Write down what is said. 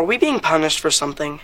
Are we being punished for something?